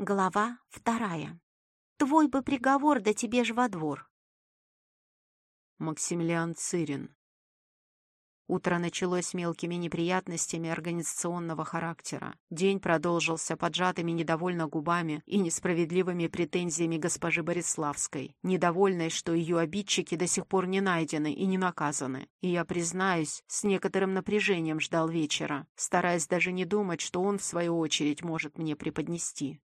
Глава вторая. Твой бы приговор, да тебе ж во двор. Максимилиан Цирин. Утро началось мелкими неприятностями организационного характера. День продолжился поджатыми недовольно губами и несправедливыми претензиями госпожи Бориславской, недовольной, что ее обидчики до сих пор не найдены и не наказаны. И я, признаюсь, с некоторым напряжением ждал вечера, стараясь даже не думать, что он, в свою очередь, может мне преподнести.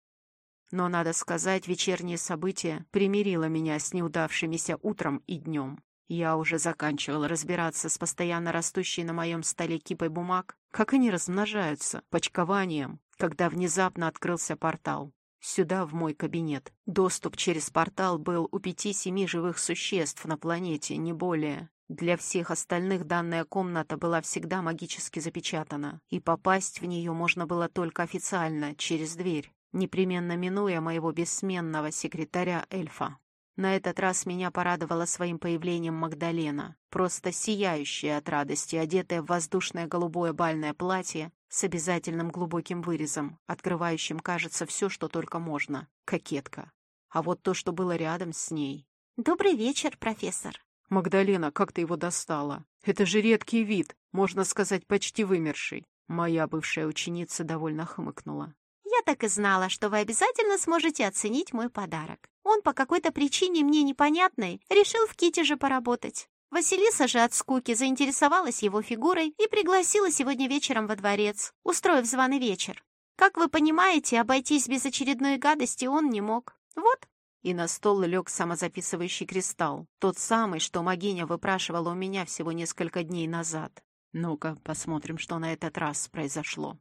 Но, надо сказать, вечернее событие примирило меня с неудавшимися утром и днем. Я уже заканчивал разбираться с постоянно растущей на моем столе кипой бумаг, как они размножаются, почкованием, когда внезапно открылся портал. Сюда, в мой кабинет. Доступ через портал был у пяти-семи живых существ на планете, не более. Для всех остальных данная комната была всегда магически запечатана, и попасть в нее можно было только официально, через дверь непременно минуя моего бессменного секретаря эльфа. На этот раз меня порадовала своим появлением Магдалена, просто сияющая от радости, одетая в воздушное голубое бальное платье с обязательным глубоким вырезом, открывающим, кажется, все, что только можно. Кокетка. А вот то, что было рядом с ней. «Добрый вечер, профессор». «Магдалена, как ты его достала? Это же редкий вид, можно сказать, почти вымерший». Моя бывшая ученица довольно хмыкнула. Так и знала, что вы обязательно сможете оценить мой подарок. Он по какой-то причине мне непонятной решил в Ките же поработать. Василиса же от скуки заинтересовалась его фигурой и пригласила сегодня вечером во дворец, устроив званый вечер. Как вы понимаете, обойтись без очередной гадости он не мог. Вот. И на стол лег самозаписывающий кристалл, тот самый, что Магиня выпрашивала у меня всего несколько дней назад. Ну-ка, посмотрим, что на этот раз произошло.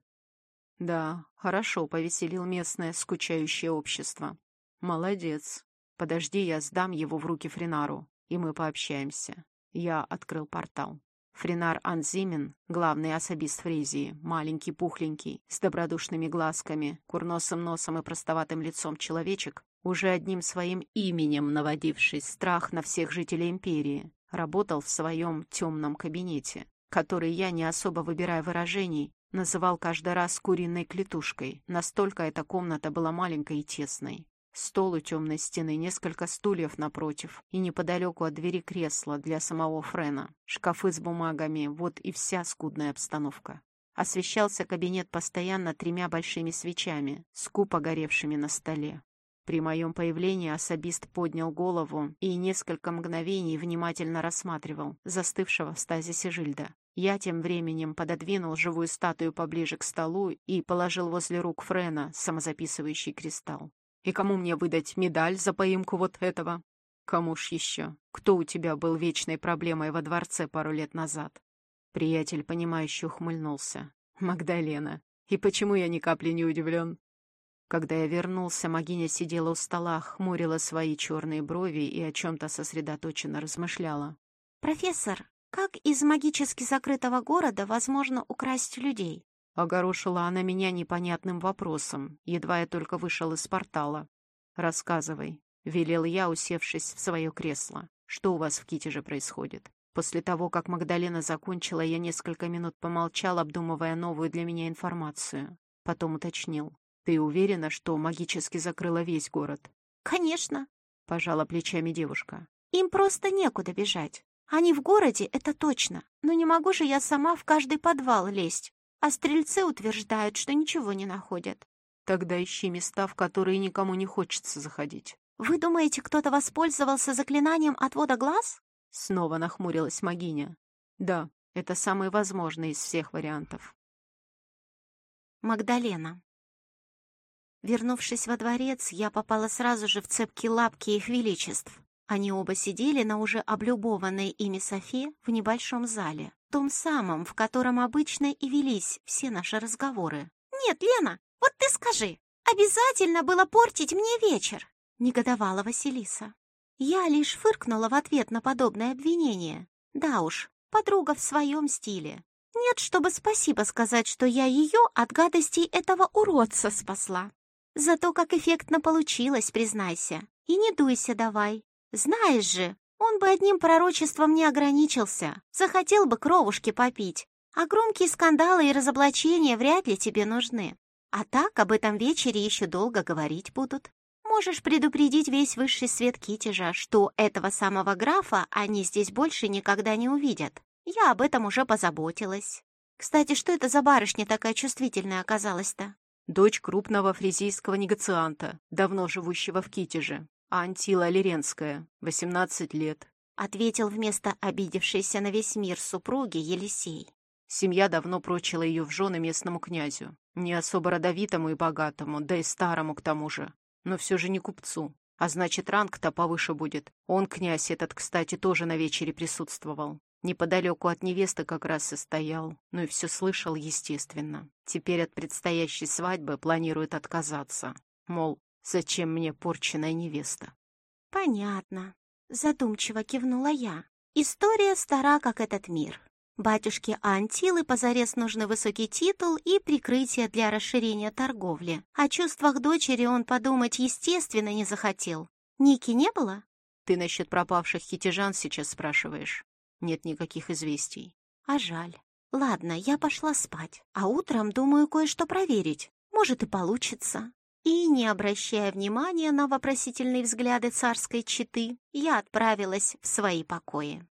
Да, хорошо повеселил местное скучающее общество. Молодец. Подожди, я сдам его в руки Фринару, и мы пообщаемся. Я открыл портал. Фринар Анзимин, главный особист Фризии, маленький, пухленький, с добродушными глазками, курносым носом и простоватым лицом человечек, уже одним своим именем наводивший страх на всех жителей империи, работал в своем темном кабинете, который я, не особо выбирая выражений, Называл каждый раз куриной клетушкой. Настолько эта комната была маленькой и тесной. Стол у темной стены, несколько стульев напротив и неподалеку от двери кресло для самого Френа. Шкафы с бумагами, вот и вся скудная обстановка. Освещался кабинет постоянно тремя большими свечами, скупо горевшими на столе. При моем появлении особист поднял голову и несколько мгновений внимательно рассматривал застывшего в стазисе Жильда. Я тем временем пододвинул живую статую поближе к столу и положил возле рук Френа самозаписывающий кристалл. «И кому мне выдать медаль за поимку вот этого?» «Кому ж еще? Кто у тебя был вечной проблемой во дворце пару лет назад?» Приятель, понимающе ухмыльнулся. «Магдалена. И почему я ни капли не удивлен?» Когда я вернулся, Магиня сидела у стола, хмурила свои черные брови и о чем-то сосредоточенно размышляла. «Профессор, как из магически закрытого города возможно украсть людей? Огорошила она меня непонятным вопросом, едва я только вышел из портала. «Рассказывай», — велел я, усевшись в свое кресло. «Что у вас в Китеже происходит?» После того, как Магдалена закончила, я несколько минут помолчал, обдумывая новую для меня информацию. Потом уточнил. «Ты уверена, что магически закрыла весь город?» «Конечно», — пожала плечами девушка. «Им просто некуда бежать. Они в городе, это точно, но не могу же я сама в каждый подвал лезть. А стрельцы утверждают, что ничего не находят. Тогда ищи места, в которые никому не хочется заходить. Вы думаете, кто-то воспользовался заклинанием отвода глаз? Снова нахмурилась Магиня. Да, это самый возможный из всех вариантов. Магдалена. Вернувшись во дворец, я попала сразу же в цепки лапки их величеств. Они оба сидели на уже облюбованной ими софе в небольшом зале, том самом, в котором обычно и велись все наши разговоры. «Нет, Лена, вот ты скажи, обязательно было портить мне вечер?» — негодовала Василиса. Я лишь фыркнула в ответ на подобное обвинение. Да уж, подруга в своем стиле. Нет, чтобы спасибо сказать, что я ее от гадостей этого уродца спасла. Зато как эффектно получилось, признайся. И не дуйся давай. Знаешь же, он бы одним пророчеством не ограничился, захотел бы кровушки попить, а громкие скандалы и разоблачения вряд ли тебе нужны. А так об этом вечере еще долго говорить будут. Можешь предупредить весь высший свет Китежа, что этого самого графа они здесь больше никогда не увидят. Я об этом уже позаботилась. Кстати, что это за барышня такая чувствительная оказалась-то? Дочь крупного фризийского негацианта, давно живущего в Китеже. Антила Леренская, 18 лет. Ответил вместо обидевшейся на весь мир супруги Елисей. Семья давно прочила ее в жены местному князю. Не особо родовитому и богатому, да и старому к тому же. Но все же не купцу. А значит, ранг-то повыше будет. Он, князь этот, кстати, тоже на вечере присутствовал. Неподалеку от невесты как раз и стоял. Ну и все слышал, естественно. Теперь от предстоящей свадьбы планирует отказаться. Мол, зачем мне порченная невеста? Понятно. Задумчиво кивнула я. История стара, как этот мир. Батюшке Антилы позарез нужны высокий титул и прикрытие для расширения торговли. О чувствах дочери он подумать, естественно, не захотел. Ники не было? Ты насчет пропавших хитижан сейчас спрашиваешь? Нет никаких известий. А жаль. Ладно, я пошла спать, а утром думаю кое-что проверить. Может и получится. И, не обращая внимания на вопросительные взгляды царской четы, я отправилась в свои покои.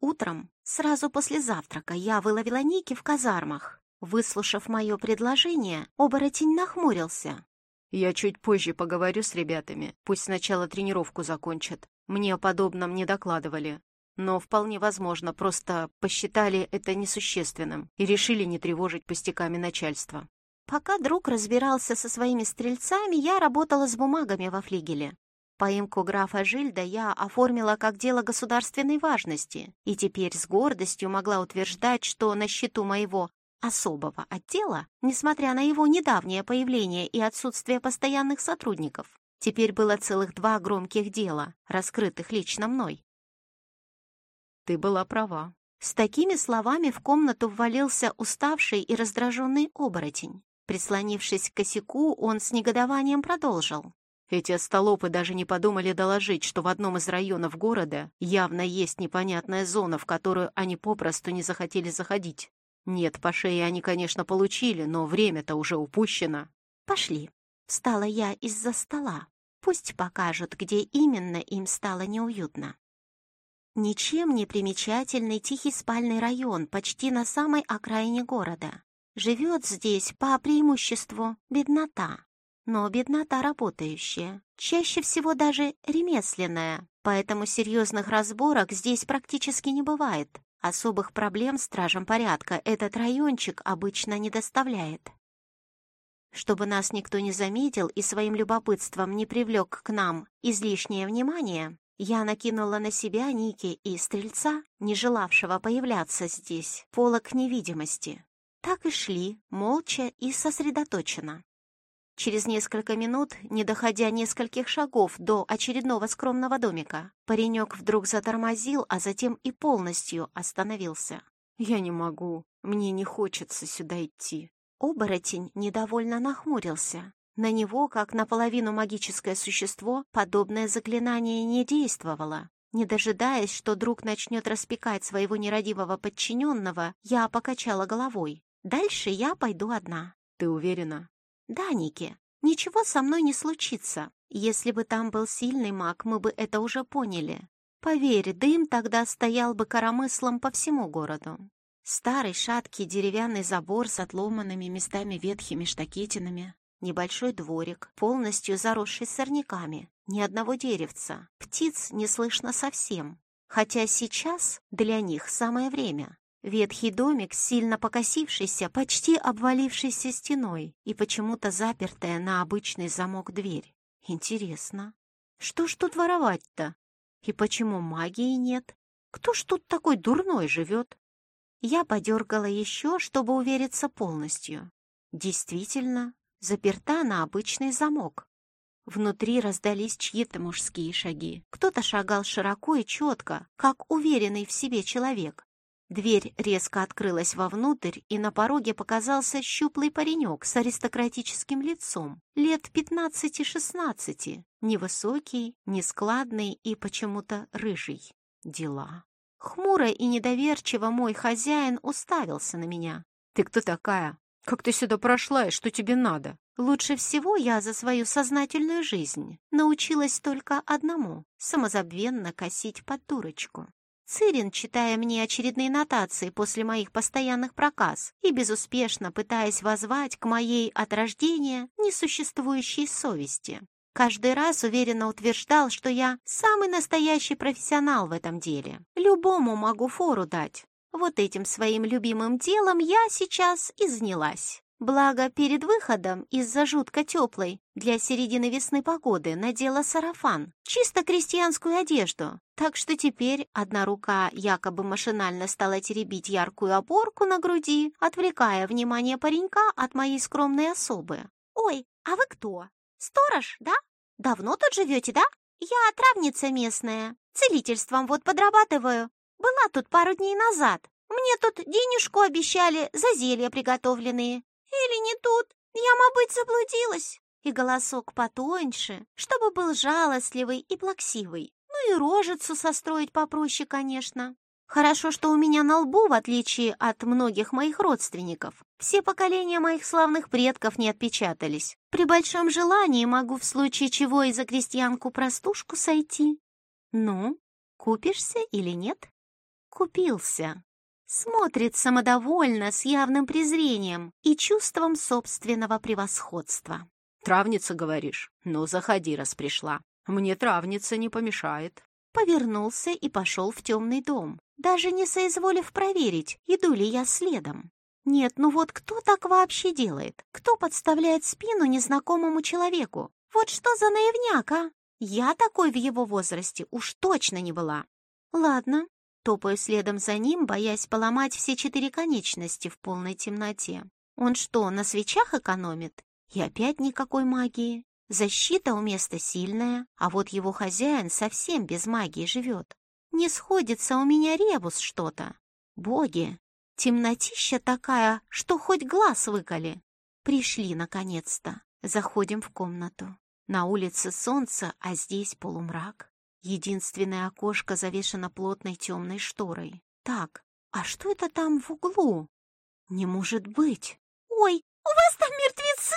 Утром, сразу после завтрака, я выловила Ники в казармах. Выслушав мое предложение, оборотень нахмурился. «Я чуть позже поговорю с ребятами. Пусть сначала тренировку закончат. Мне о подобном не докладывали. Но вполне возможно, просто посчитали это несущественным и решили не тревожить пустяками начальства». Пока друг разбирался со своими стрельцами, я работала с бумагами во флигеле. Поимку графа Жильда я оформила как дело государственной важности и теперь с гордостью могла утверждать, что на счету моего особого отдела, несмотря на его недавнее появление и отсутствие постоянных сотрудников, теперь было целых два громких дела, раскрытых лично мной. Ты была права. С такими словами в комнату ввалился уставший и раздраженный оборотень. Прислонившись к косяку, он с негодованием продолжил. Эти остолопы даже не подумали доложить, что в одном из районов города явно есть непонятная зона, в которую они попросту не захотели заходить. Нет, по шее они, конечно, получили, но время-то уже упущено. «Пошли». Встала я из-за стола. Пусть покажут, где именно им стало неуютно. Ничем не примечательный тихий спальный район почти на самой окраине города. Живет здесь по преимуществу беднота но беднота работающая, чаще всего даже ремесленная, поэтому серьезных разборок здесь практически не бывает. Особых проблем стражам порядка этот райончик обычно не доставляет. Чтобы нас никто не заметил и своим любопытством не привлек к нам излишнее внимание, я накинула на себя Ники и Стрельца, не желавшего появляться здесь, полок невидимости. Так и шли, молча и сосредоточенно. Через несколько минут, не доходя нескольких шагов до очередного скромного домика, паренек вдруг затормозил, а затем и полностью остановился. «Я не могу. Мне не хочется сюда идти». Оборотень недовольно нахмурился. На него, как наполовину магическое существо, подобное заклинание не действовало. Не дожидаясь, что друг начнет распекать своего нерадивого подчиненного, я покачала головой. «Дальше я пойду одна». «Ты уверена?» «Да, Ники, ничего со мной не случится. Если бы там был сильный маг, мы бы это уже поняли. Поверь, дым тогда стоял бы коромыслом по всему городу. Старый шаткий деревянный забор с отломанными местами ветхими штакетинами, небольшой дворик, полностью заросший сорняками, ни одного деревца, птиц не слышно совсем. Хотя сейчас для них самое время. Ветхий домик, сильно покосившийся, почти обвалившийся стеной и почему-то запертая на обычный замок дверь. Интересно, что ж тут воровать-то? И почему магии нет? Кто ж тут такой дурной живет? Я подергала еще, чтобы увериться полностью. Действительно, заперта на обычный замок. Внутри раздались чьи-то мужские шаги. Кто-то шагал широко и четко, как уверенный в себе человек. Дверь резко открылась вовнутрь, и на пороге показался щуплый паренек с аристократическим лицом, лет пятнадцати-шестнадцати, невысокий, нескладный и почему-то рыжий. Дела. Хмуро и недоверчиво мой хозяин уставился на меня. «Ты кто такая? Как ты сюда прошла и что тебе надо? Лучше всего я за свою сознательную жизнь научилась только одному — самозабвенно косить под дурочку. Цирин, читая мне очередные нотации после моих постоянных проказ и безуспешно пытаясь возвать к моей от рождения несуществующей совести, каждый раз уверенно утверждал, что я самый настоящий профессионал в этом деле. Любому могу фору дать. Вот этим своим любимым делом я сейчас и занялась. Благо, перед выходом из-за жутко теплой для середины весны погоды надела сарафан, чисто крестьянскую одежду. Так что теперь одна рука якобы машинально стала теребить яркую опорку на груди, отвлекая внимание паренька от моей скромной особы. «Ой, а вы кто? Сторож, да? Давно тут живете, да? Я травница местная, целительством вот подрабатываю. Была тут пару дней назад. Мне тут денежку обещали за зелья приготовленные. Или не тут? Я, мабыть, заблудилась. И голосок потоньше, чтобы был жалостливый и плаксивый. Ну и рожицу состроить попроще, конечно. Хорошо, что у меня на лбу, в отличие от многих моих родственников, все поколения моих славных предков не отпечатались. При большом желании могу в случае чего и за крестьянку-простушку сойти. Ну, купишься или нет? Купился смотрит самодовольно, с явным презрением и чувством собственного превосходства. «Травница, говоришь? Ну, заходи, раз пришла. Мне травница не помешает». Повернулся и пошел в темный дом, даже не соизволив проверить, иду ли я следом. Нет, ну вот кто так вообще делает? Кто подставляет спину незнакомому человеку? Вот что за наивняк, а? Я такой в его возрасте уж точно не была. Ладно, Топаю следом за ним, боясь поломать все четыре конечности в полной темноте. Он что, на свечах экономит? И опять никакой магии. Защита у места сильная, а вот его хозяин совсем без магии живет. Не сходится у меня ребус что-то. Боги, темнотища такая, что хоть глаз выколи. Пришли, наконец-то. Заходим в комнату. На улице солнце, а здесь полумрак. Единственное окошко завешено плотной темной шторой. Так, а что это там в углу? Не может быть. Ой, у вас там мертвецы?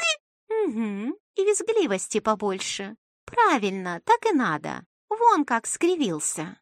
Угу, и визгливости побольше. Правильно, так и надо. Вон как скривился.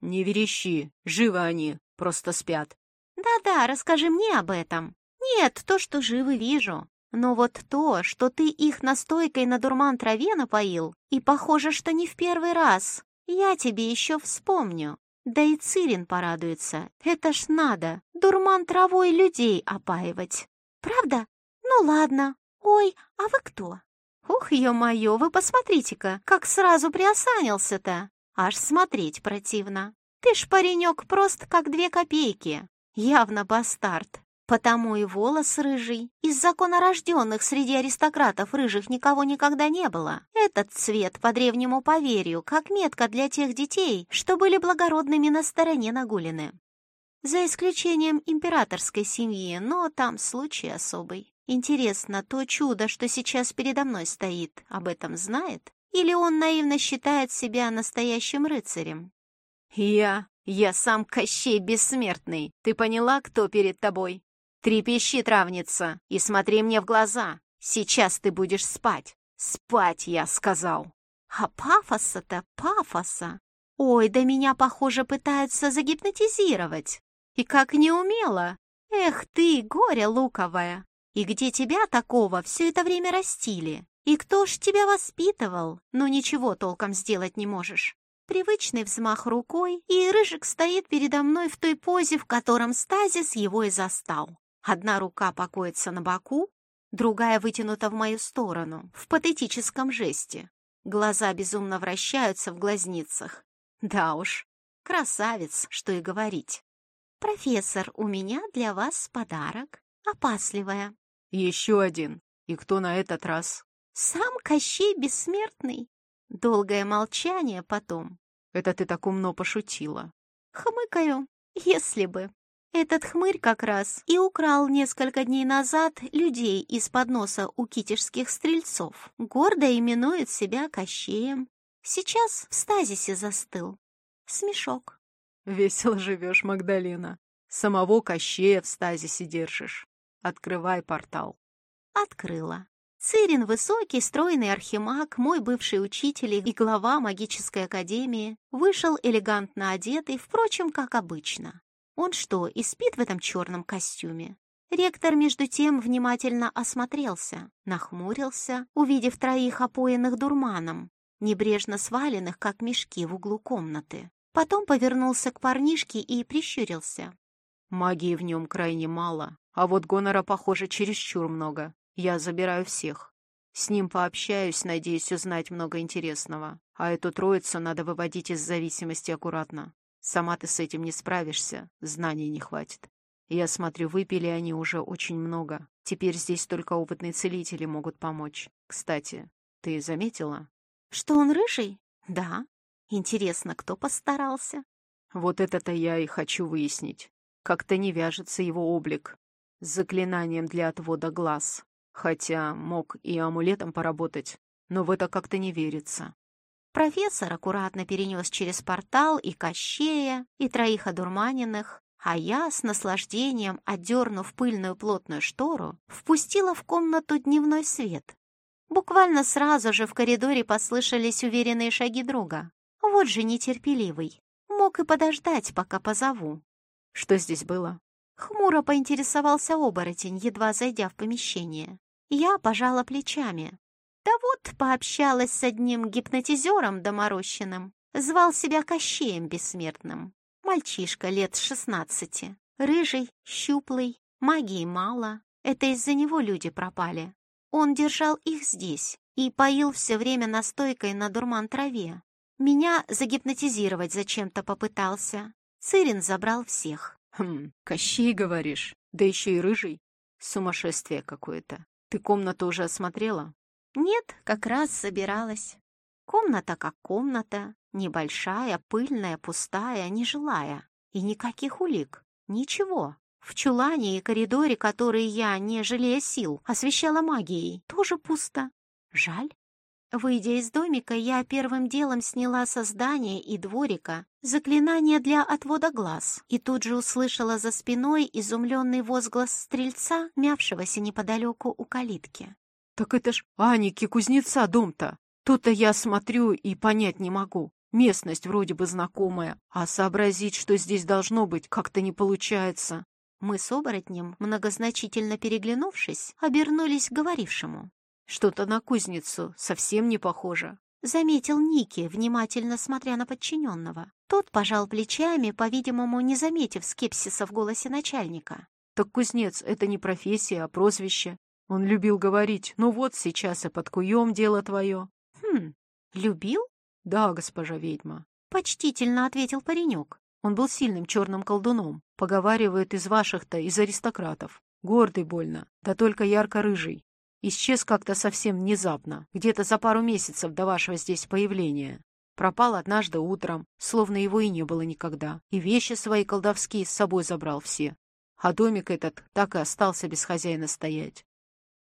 Не верещи, живы они, просто спят. Да-да, расскажи мне об этом. Нет, то, что живы, вижу. Но вот то, что ты их настойкой на дурман траве напоил, и похоже, что не в первый раз. Я тебе еще вспомню. Да и Цирин порадуется. Это ж надо, дурман травой людей опаивать. Правда? Ну ладно. Ой, а вы кто? Ух, ё-моё, вы посмотрите-ка, как сразу приосанился-то. Аж смотреть противно. Ты ж, паренек, прост как две копейки. Явно бастард. Потому и волос рыжий. Из законорожденных среди аристократов рыжих никого никогда не было. Этот цвет, по древнему поверью, как метка для тех детей, что были благородными на стороне Нагулины. За исключением императорской семьи, но там случай особый. Интересно, то чудо, что сейчас передо мной стоит, об этом знает? Или он наивно считает себя настоящим рыцарем? «Я, я сам Кощей Бессмертный. Ты поняла, кто перед тобой?» Трепещи, травница, и смотри мне в глаза. Сейчас ты будешь спать. Спать, я сказал. А пафоса-то пафоса. Ой, да меня, похоже, пытаются загипнотизировать. И как неумело. Эх ты, горе луковая. И где тебя такого все это время растили? И кто ж тебя воспитывал? Ну ничего толком сделать не можешь. Привычный взмах рукой, и Рыжик стоит передо мной в той позе, в котором стазис его и застал. Одна рука покоится на боку, другая вытянута в мою сторону, в патетическом жесте. Глаза безумно вращаются в глазницах. Да уж, красавец, что и говорить. «Профессор, у меня для вас подарок. Опасливая». «Еще один. И кто на этот раз?» «Сам Кощей Бессмертный». Долгое молчание потом. «Это ты так умно пошутила». «Хмыкаю, если бы». Этот хмырь как раз и украл несколько дней назад людей из-под носа у китежских стрельцов. Гордо именует себя Кощеем. Сейчас в стазисе застыл. Смешок. Весело живешь, Магдалина. Самого Кощея в стазисе держишь. Открывай портал. Открыла. Цирин, высокий, стройный архимаг, мой бывший учитель и глава магической академии, вышел элегантно одетый, впрочем, как обычно. Он что, и спит в этом черном костюме? Ректор, между тем, внимательно осмотрелся, нахмурился, увидев троих опоенных дурманом, небрежно сваленных, как мешки в углу комнаты. Потом повернулся к парнишке и прищурился. Магии в нем крайне мало, а вот гонора, похоже, чересчур много. Я забираю всех. С ним пообщаюсь, надеюсь узнать много интересного. А эту троицу надо выводить из зависимости аккуратно. Сама ты с этим не справишься, знаний не хватит. Я смотрю, выпили они уже очень много. Теперь здесь только опытные целители могут помочь. Кстати, ты заметила? Что он рыжий? Да. Интересно, кто постарался? Вот это-то я и хочу выяснить. Как-то не вяжется его облик с заклинанием для отвода глаз. Хотя мог и амулетом поработать, но в это как-то не верится. Профессор аккуратно перенес через портал и Кощея, и троих одурманенных, а я, с наслаждением, отдернув пыльную плотную штору, впустила в комнату дневной свет. Буквально сразу же в коридоре послышались уверенные шаги друга. Вот же нетерпеливый. Мог и подождать, пока позову. Что здесь было? Хмуро поинтересовался оборотень, едва зайдя в помещение. Я пожала плечами. Да вот, пообщалась с одним гипнотизером доморощенным. Звал себя Кощеем Бессмертным. Мальчишка лет шестнадцати. Рыжий, щуплый, магии мало. Это из-за него люди пропали. Он держал их здесь и поил все время настойкой на дурман траве. Меня загипнотизировать зачем-то попытался. Цирин забрал всех. Хм, Кощей, говоришь? Да еще и рыжий. Сумасшествие какое-то. Ты комнату уже осмотрела? Нет, как раз собиралась. Комната как комната, небольшая, пыльная, пустая, нежилая. И никаких улик, ничего. В чулане и коридоре, которые я, не жалея сил, освещала магией, тоже пусто. Жаль. Выйдя из домика, я первым делом сняла со здания и дворика заклинание для отвода глаз и тут же услышала за спиной изумленный возглас стрельца, мявшегося неподалеку у калитки. «Так это ж Аники кузнеца дом-то! Тут-то я смотрю и понять не могу. Местность вроде бы знакомая, а сообразить, что здесь должно быть, как-то не получается». Мы с оборотнем, многозначительно переглянувшись, обернулись к говорившему. Что-то на кузницу совсем не похоже. Заметил Ники, внимательно смотря на подчиненного. Тот пожал плечами, по-видимому, не заметив скепсиса в голосе начальника. Так кузнец — это не профессия, а прозвище. Он любил говорить, ну вот сейчас и под куем дело твое. Хм, любил? Да, госпожа ведьма. Почтительно ответил паренек. Он был сильным черным колдуном. Поговаривают из ваших-то, из аристократов. Гордый больно, да только ярко-рыжий. Исчез как-то совсем внезапно, где-то за пару месяцев до вашего здесь появления. Пропал однажды утром, словно его и не было никогда, и вещи свои колдовские с собой забрал все. А домик этот так и остался без хозяина стоять.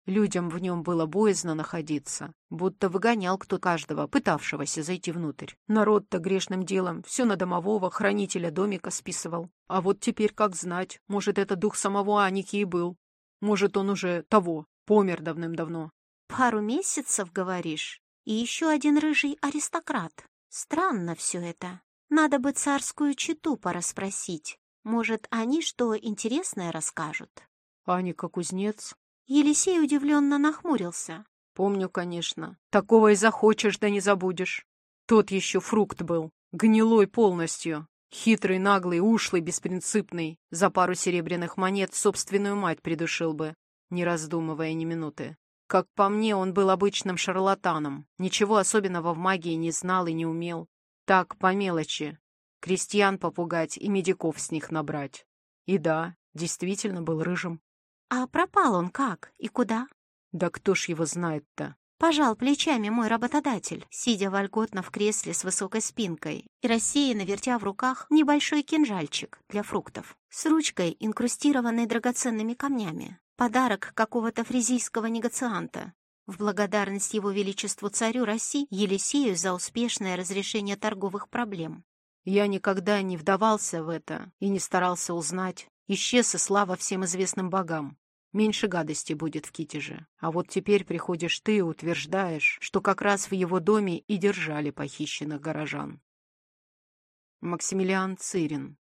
Людям в нем было боязно находиться, будто выгонял кто каждого, пытавшегося зайти внутрь. Народ-то грешным делом все на домового, хранителя домика списывал. А вот теперь как знать, может, это дух самого Аники и был. Может, он уже того, Помер давным-давно. Пару месяцев, говоришь? И еще один рыжий аристократ. Странно все это. Надо бы царскую читу порасспросить. Может, они что интересное расскажут? Аника кузнец. Елисей удивленно нахмурился. Помню, конечно. Такого и захочешь, да не забудешь. Тот еще фрукт был. Гнилой полностью. Хитрый, наглый, ушлый, беспринципный. За пару серебряных монет собственную мать придушил бы не раздумывая ни минуты. Как по мне, он был обычным шарлатаном, ничего особенного в магии не знал и не умел. Так, по мелочи. Крестьян попугать и медиков с них набрать. И да, действительно был рыжим. А пропал он как и куда? Да кто ж его знает-то? Пожал плечами мой работодатель, сидя вольготно в кресле с высокой спинкой и рассеянно вертя в руках небольшой кинжальчик для фруктов с ручкой, инкрустированной драгоценными камнями. Подарок какого-то фризийского негацианта. В благодарность его величеству царю России Елисею за успешное разрешение торговых проблем. Я никогда не вдавался в это и не старался узнать. Исчез и слава всем известным богам. Меньше гадости будет в Китеже. А вот теперь приходишь ты и утверждаешь, что как раз в его доме и держали похищенных горожан. Максимилиан Цирин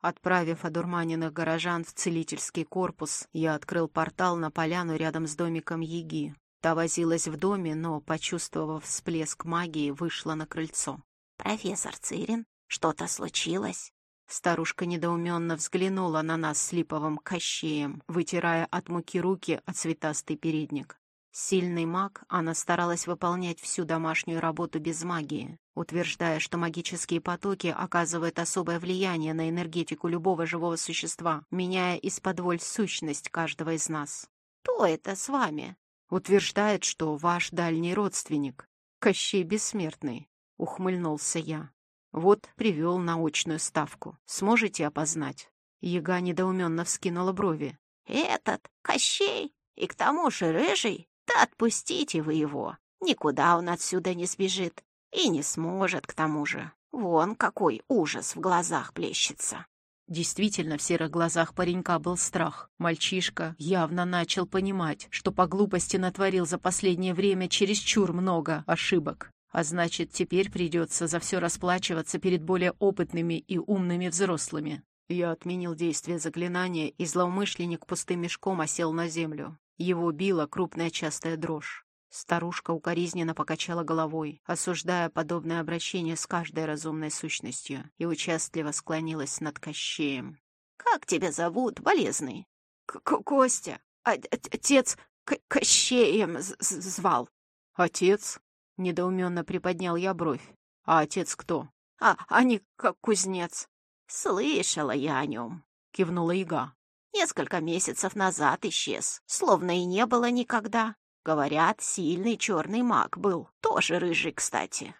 Отправив одурманенных горожан в целительский корпус, я открыл портал на поляну рядом с домиком Еги. Та возилась в доме, но, почувствовав всплеск магии, вышла на крыльцо. «Профессор Цирин, что-то случилось?» Старушка недоуменно взглянула на нас с липовым кощеем, вытирая от муки руки от цветастый передник. Сильный маг, она старалась выполнять всю домашнюю работу без магии, утверждая, что магические потоки оказывают особое влияние на энергетику любого живого существа, меняя из-под сущность каждого из нас. «Кто это с вами?» «Утверждает, что ваш дальний родственник, Кощей Бессмертный», — ухмыльнулся я. Вот привел научную ставку. Сможете опознать?» Яга недоуменно вскинула брови. «Этот? Кощей? И к тому же рыжий? Да отпустите вы его. Никуда он отсюда не сбежит. И не сможет, к тому же. Вон какой ужас в глазах плещется». Действительно, в серых глазах паренька был страх. Мальчишка явно начал понимать, что по глупости натворил за последнее время чересчур много ошибок. А значит, теперь придется за все расплачиваться перед более опытными и умными взрослыми. Я отменил действие заклинания, и злоумышленник пустым мешком осел на землю. Его била крупная частая дрожь. Старушка укоризненно покачала головой, осуждая подобное обращение с каждой разумной сущностью, и участливо склонилась над Кощеем. «Как тебя зовут, болезный?» К -к «Костя. А отец К Кощеем звал». «Отец?» Недоуменно приподнял я бровь. А отец кто? А, они как кузнец. Слышала я о нем, кивнула Ига. Несколько месяцев назад исчез, словно и не было никогда. Говорят, сильный черный маг был, тоже рыжий, кстати.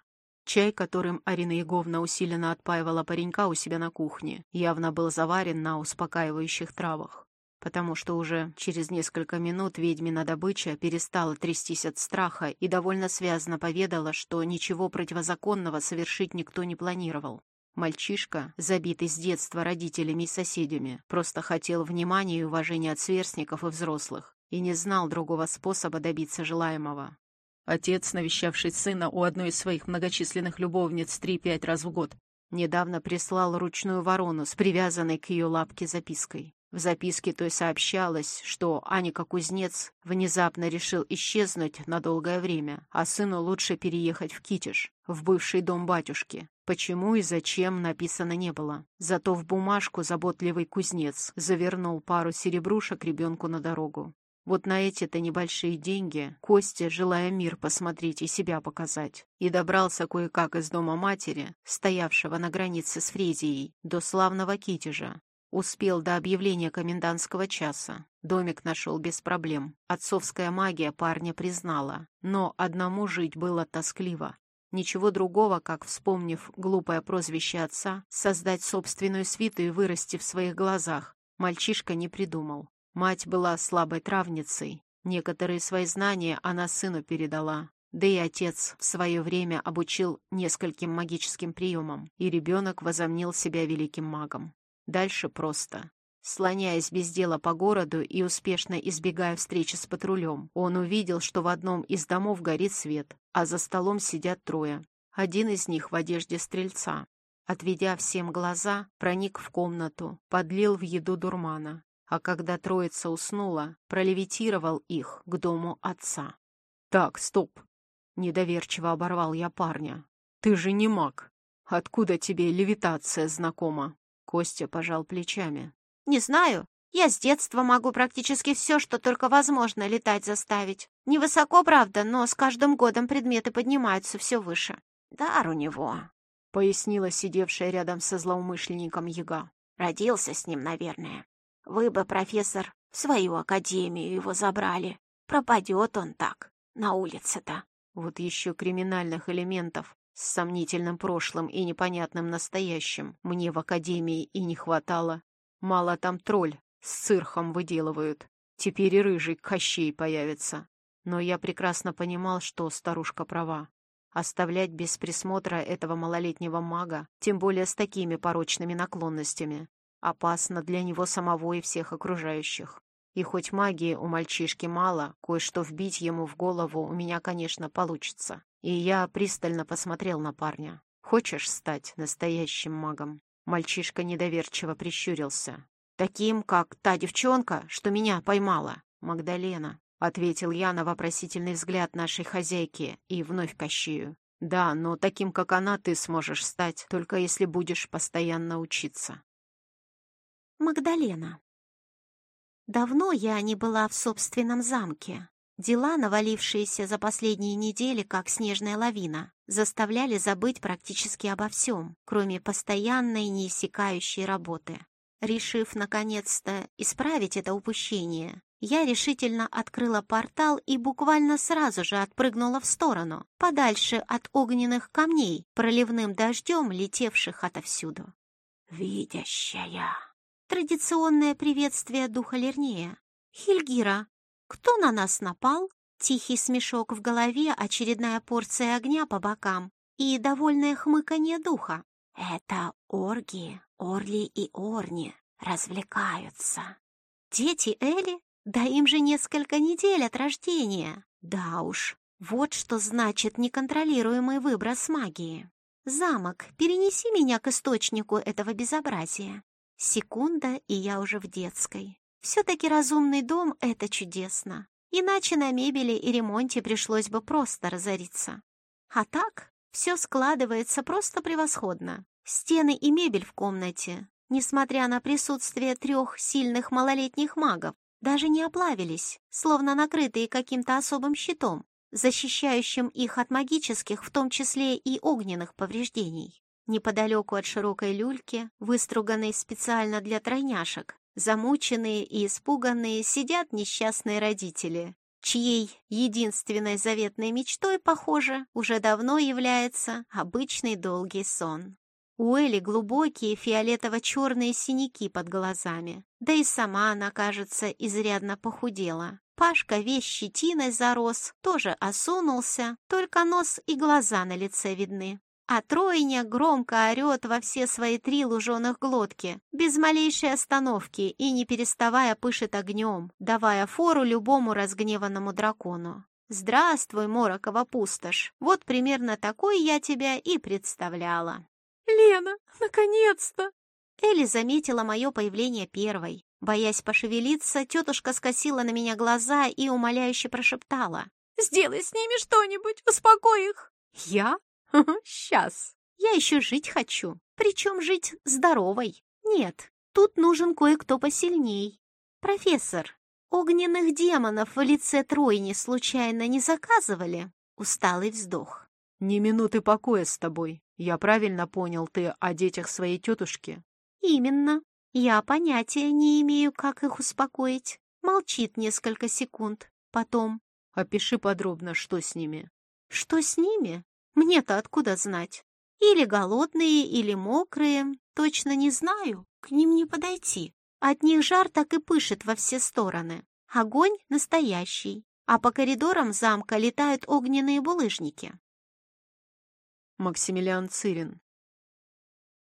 Чай, которым Арина Еговна усиленно отпаивала паренька у себя на кухне, явно был заварен на успокаивающих травах потому что уже через несколько минут ведьмина добыча перестала трястись от страха и довольно связно поведала, что ничего противозаконного совершить никто не планировал. Мальчишка, забитый с детства родителями и соседями, просто хотел внимания и уважения от сверстников и взрослых и не знал другого способа добиться желаемого. Отец, навещавший сына у одной из своих многочисленных любовниц три-пять раз в год, недавно прислал ручную ворону с привязанной к ее лапке запиской. В записке той сообщалось, что Аника Кузнец внезапно решил исчезнуть на долгое время, а сыну лучше переехать в Китеж, в бывший дом батюшки. Почему и зачем написано не было. Зато в бумажку заботливый кузнец завернул пару серебрушек ребенку на дорогу. Вот на эти-то небольшие деньги Костя, желая мир посмотреть и себя показать, и добрался кое-как из дома матери, стоявшего на границе с Фрезией, до славного Китежа, Успел до объявления комендантского часа. Домик нашел без проблем. Отцовская магия парня признала. Но одному жить было тоскливо. Ничего другого, как, вспомнив глупое прозвище отца, создать собственную свиту и вырасти в своих глазах, мальчишка не придумал. Мать была слабой травницей. Некоторые свои знания она сыну передала. Да и отец в свое время обучил нескольким магическим приемам, и ребенок возомнил себя великим магом. Дальше просто. Слоняясь без дела по городу и успешно избегая встречи с патрулем, он увидел, что в одном из домов горит свет, а за столом сидят трое. Один из них в одежде стрельца. Отведя всем глаза, проник в комнату, подлил в еду дурмана, а когда троица уснула, пролевитировал их к дому отца. «Так, стоп!» — недоверчиво оборвал я парня. «Ты же не маг. Откуда тебе левитация знакома?» Костя пожал плечами. «Не знаю. Я с детства могу практически все, что только возможно, летать заставить. Невысоко, правда, но с каждым годом предметы поднимаются все выше. Дар у него», — пояснила сидевшая рядом со злоумышленником яга. «Родился с ним, наверное. Вы бы, профессор, в свою академию его забрали. Пропадет он так, на улице-то». Вот еще криминальных элементов с сомнительным прошлым и непонятным настоящим мне в академии и не хватало. Мало там тролль с цирхом выделывают. Теперь и рыжий Кощей появится. Но я прекрасно понимал, что старушка права. Оставлять без присмотра этого малолетнего мага, тем более с такими порочными наклонностями, опасно для него самого и всех окружающих. И хоть магии у мальчишки мало, кое-что вбить ему в голову у меня, конечно, получится. И я пристально посмотрел на парня. «Хочешь стать настоящим магом?» Мальчишка недоверчиво прищурился. «Таким, как та девчонка, что меня поймала, Магдалена», — ответил я на вопросительный взгляд нашей хозяйки и вновь Кащею. «Да, но таким, как она, ты сможешь стать, только если будешь постоянно учиться». Магдалена. Давно я не была в собственном замке. Дела, навалившиеся за последние недели, как снежная лавина, заставляли забыть практически обо всем, кроме постоянной неиссякающей работы. Решив, наконец-то, исправить это упущение, я решительно открыла портал и буквально сразу же отпрыгнула в сторону, подальше от огненных камней, проливным дождем, летевших отовсюду. «Видящая!» Традиционное приветствие духа Лернея. «Хильгира, кто на нас напал?» Тихий смешок в голове, очередная порция огня по бокам и довольное хмыканье духа. «Это орги, Орли и Орни развлекаются». «Дети Эли? Да им же несколько недель от рождения. Да уж, вот что значит неконтролируемый выброс магии. Замок, перенеси меня к источнику этого безобразия. Секунда, и я уже в детской. Все-таки разумный дом — это чудесно. Иначе на мебели и ремонте пришлось бы просто разориться. А так, все складывается просто превосходно. Стены и мебель в комнате, несмотря на присутствие трех сильных малолетних магов, даже не оплавились, словно накрытые каким-то особым щитом, защищающим их от магических, в том числе и огненных повреждений. Неподалеку от широкой люльки, выструганной специально для тройняшек, замученные и испуганные сидят несчастные родители, чьей единственной заветной мечтой, похоже, уже давно является обычный долгий сон. У Эли глубокие фиолетово-черные синяки под глазами, да и сама она, кажется, изрядно похудела. Пашка весь щетиной зарос, тоже осунулся, только нос и глаза на лице видны. А тройня громко орет во все свои три луженых глотки, без малейшей остановки и не переставая пышет огнем, давая фору любому разгневанному дракону. «Здравствуй, Морокова пустошь! Вот примерно такой я тебя и представляла». «Лена, наконец-то!» Элли заметила мое появление первой. Боясь пошевелиться, тетушка скосила на меня глаза и умоляюще прошептала. «Сделай с ними что-нибудь, успокой их!» «Я? Сейчас. Я еще жить хочу. Причем жить здоровой. Нет, тут нужен кое-кто посильней. Профессор, огненных демонов в лице тройни случайно не заказывали?» Усталый вздох. «Ни минуты покоя с тобой. Я правильно понял, ты о детях своей тетушки?» «Именно. Я понятия не имею, как их успокоить. Молчит несколько секунд. Потом...» «Опиши подробно, что с ними». «Что с ними? Мне-то откуда знать? Или голодные, или мокрые, точно не знаю, к ним не подойти. От них жар так и пышет во все стороны. Огонь настоящий, а по коридорам замка летают огненные булыжники. Максимилиан Цирин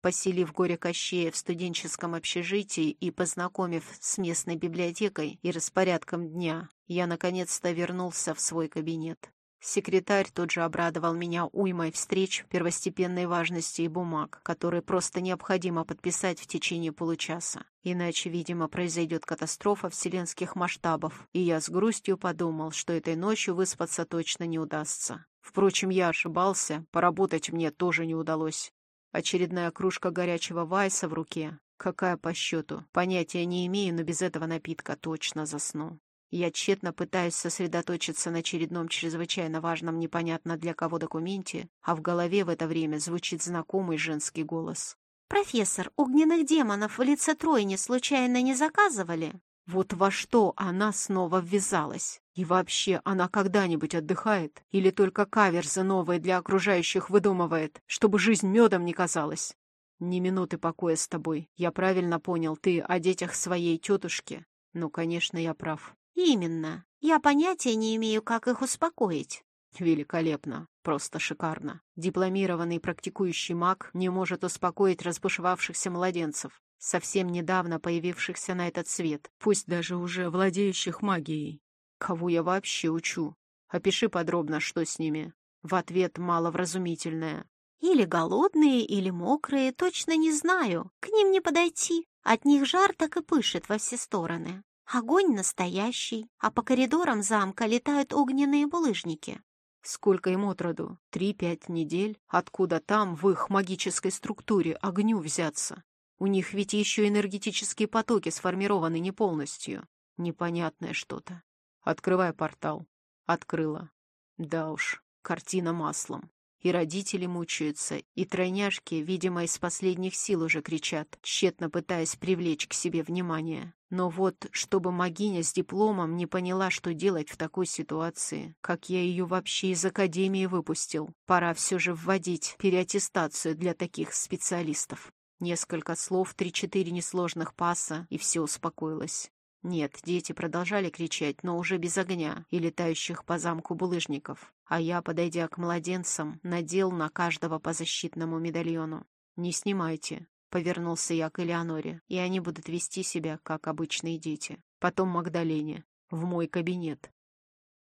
Поселив горе Кощея в студенческом общежитии и познакомив с местной библиотекой и распорядком дня, я наконец-то вернулся в свой кабинет. Секретарь тут же обрадовал меня уймой встреч первостепенной важности и бумаг, которые просто необходимо подписать в течение получаса. Иначе, видимо, произойдет катастрофа вселенских масштабов, и я с грустью подумал, что этой ночью выспаться точно не удастся. Впрочем, я ошибался, поработать мне тоже не удалось. Очередная кружка горячего вайса в руке. Какая по счету? Понятия не имею, но без этого напитка точно засну. Я тщетно пытаюсь сосредоточиться на очередном чрезвычайно важном непонятно для кого документе, а в голове в это время звучит знакомый женский голос. «Профессор, огненных демонов в лице тройни случайно не заказывали?» Вот во что она снова ввязалась. И вообще, она когда-нибудь отдыхает? Или только каверзы новые для окружающих выдумывает, чтобы жизнь медом не казалась? Ни минуты покоя с тобой. Я правильно понял, ты о детях своей тетушки? Ну, конечно, я прав. «Именно. Я понятия не имею, как их успокоить». Великолепно. Просто шикарно. Дипломированный практикующий маг не может успокоить разбушевавшихся младенцев. совсем недавно появившихся на этот свет, пусть даже уже владеющих магией. Кого я вообще учу? Опиши подробно, что с ними. В ответ маловразумительное. Или голодные, или мокрые, точно не знаю. К ним не подойти. От них жар так и пышет во все стороны. Огонь настоящий, а по коридорам замка летают огненные булыжники. Сколько им от роду? Три-пять недель? Откуда там, в их магической структуре, огню взяться? У них ведь еще энергетические потоки сформированы не полностью. Непонятное что-то. Открывай портал. Открыла. Да уж, картина маслом. И родители мучаются, и тройняшки, видимо, из последних сил уже кричат, тщетно пытаясь привлечь к себе внимание. Но вот, чтобы магиня с дипломом не поняла, что делать в такой ситуации, как я ее вообще из академии выпустил, пора все же вводить переаттестацию для таких специалистов. Несколько слов, три-четыре несложных паса, и все успокоилось. Нет, дети продолжали кричать, но уже без огня и летающих по замку булыжников. А я, подойдя к младенцам, надел на каждого по защитному медальону. «Не снимайте», — повернулся я к Элеоноре, «и они будут вести себя, как обычные дети. Потом Магдалене, в мой кабинет».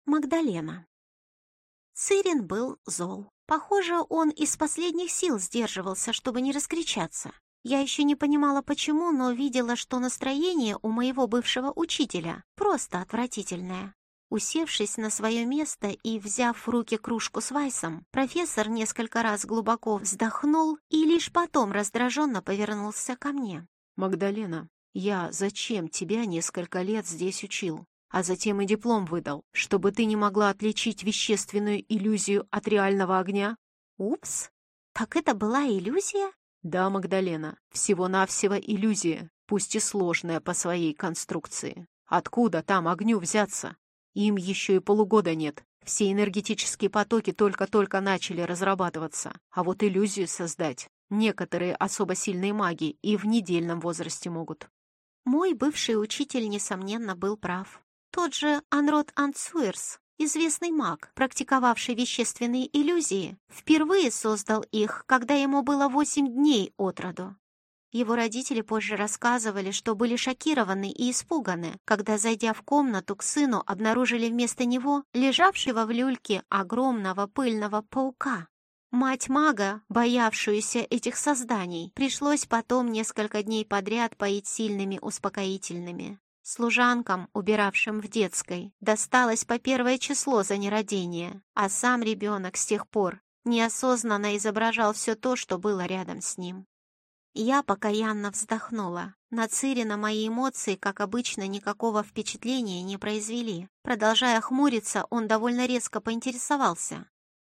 Магдалена. Цирин был зол. Похоже, он из последних сил сдерживался, чтобы не раскричаться. Я еще не понимала, почему, но видела, что настроение у моего бывшего учителя просто отвратительное. Усевшись на свое место и взяв в руки кружку с вайсом, профессор несколько раз глубоко вздохнул и лишь потом раздраженно повернулся ко мне. «Магдалена, я зачем тебя несколько лет здесь учил, а затем и диплом выдал, чтобы ты не могла отличить вещественную иллюзию от реального огня?» «Упс, так это была иллюзия?» Да, Магдалена, всего-навсего иллюзия, пусть и сложная по своей конструкции. Откуда там огню взяться? Им еще и полугода нет. Все энергетические потоки только-только начали разрабатываться. А вот иллюзию создать некоторые особо сильные маги и в недельном возрасте могут. Мой бывший учитель, несомненно, был прав. Тот же Анрод Анцуэрс Известный маг, практиковавший вещественные иллюзии, впервые создал их, когда ему было восемь дней от роду. Его родители позже рассказывали, что были шокированы и испуганы, когда, зайдя в комнату к сыну, обнаружили вместо него лежавшего в люльке огромного пыльного паука. Мать мага, боявшуюся этих созданий, пришлось потом несколько дней подряд поить сильными успокоительными. Служанкам, убиравшим в детской, досталось по первое число за нерадение, а сам ребенок с тех пор неосознанно изображал все то, что было рядом с ним. Я покаянно вздохнула. На Цирина мои эмоции, как обычно, никакого впечатления не произвели. Продолжая хмуриться, он довольно резко поинтересовался.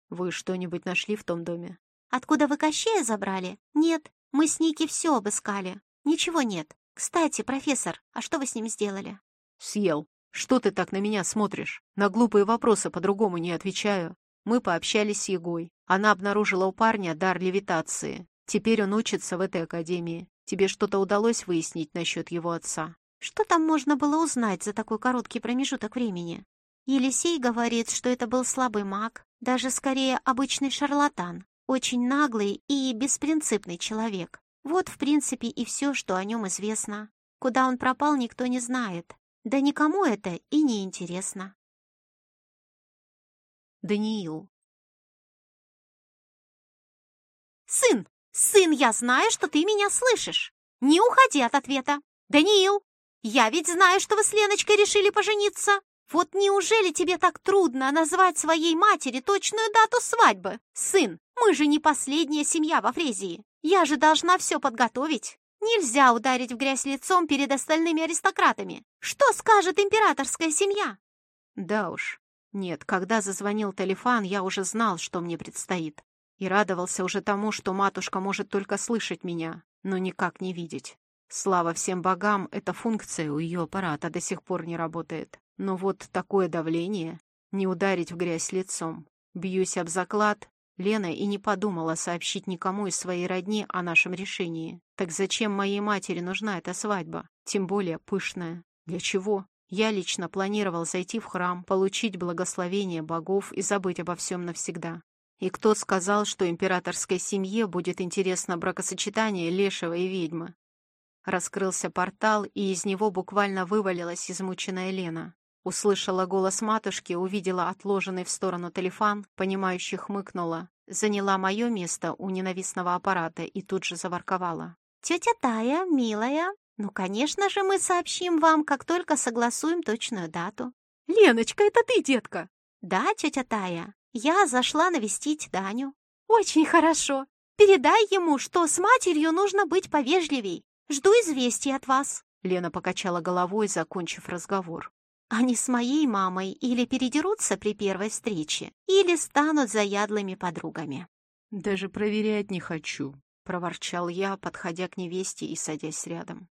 «Вы что-нибудь нашли в том доме?» «Откуда вы Кощея забрали?» «Нет, мы с Ники все обыскали. Ничего нет. «Кстати, профессор, а что вы с ним сделали?» «Съел. Что ты так на меня смотришь? На глупые вопросы по-другому не отвечаю. Мы пообщались с Егой. Она обнаружила у парня дар левитации. Теперь он учится в этой академии. Тебе что-то удалось выяснить насчет его отца?» «Что там можно было узнать за такой короткий промежуток времени?» Елисей говорит, что это был слабый маг, даже скорее обычный шарлатан, очень наглый и беспринципный человек. Вот, в принципе, и все, что о нем известно. Куда он пропал, никто не знает. Да никому это и не интересно. Даниил. «Сын! Сын, я знаю, что ты меня слышишь! Не уходи от ответа! Даниил! Я ведь знаю, что вы с Леночкой решили пожениться! Вот неужели тебе так трудно назвать своей матери точную дату свадьбы? Сын, мы же не последняя семья во Фрезии. Я же должна все подготовить. Нельзя ударить в грязь лицом перед остальными аристократами. Что скажет императорская семья? Да уж. Нет, когда зазвонил телефон, я уже знал, что мне предстоит. И радовался уже тому, что матушка может только слышать меня, но никак не видеть. Слава всем богам, эта функция у ее аппарата до сих пор не работает. Но вот такое давление, не ударить в грязь лицом. Бьюсь об заклад, Лена и не подумала сообщить никому из своей родни о нашем решении. Так зачем моей матери нужна эта свадьба? Тем более пышная. Для чего? Я лично планировал зайти в храм, получить благословение богов и забыть обо всем навсегда. И кто сказал, что императорской семье будет интересно бракосочетание лешего и ведьмы? Раскрылся портал, и из него буквально вывалилась измученная Лена. Услышала голос матушки, увидела отложенный в сторону телефон, понимающе хмыкнула, заняла мое место у ненавистного аппарата и тут же заворковала. «Тетя Тая, милая, ну, конечно же, мы сообщим вам, как только согласуем точную дату». «Леночка, это ты, детка!» «Да, тетя Тая, я зашла навестить Даню». «Очень хорошо. Передай ему, что с матерью нужно быть повежливей. Жду известий от вас». Лена покачала головой, закончив разговор. Они с моей мамой или передерутся при первой встрече, или станут заядлыми подругами. «Даже проверять не хочу», — проворчал я, подходя к невесте и садясь рядом.